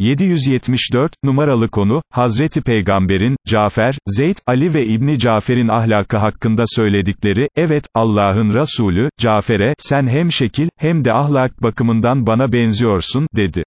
774, numaralı konu, Hazreti Peygamber'in, Cafer, Zeyd, Ali ve İbni Cafer'in ahlakı hakkında söyledikleri, evet, Allah'ın Resulü, Cafer'e, sen hem şekil, hem de ahlak bakımından bana benziyorsun, dedi.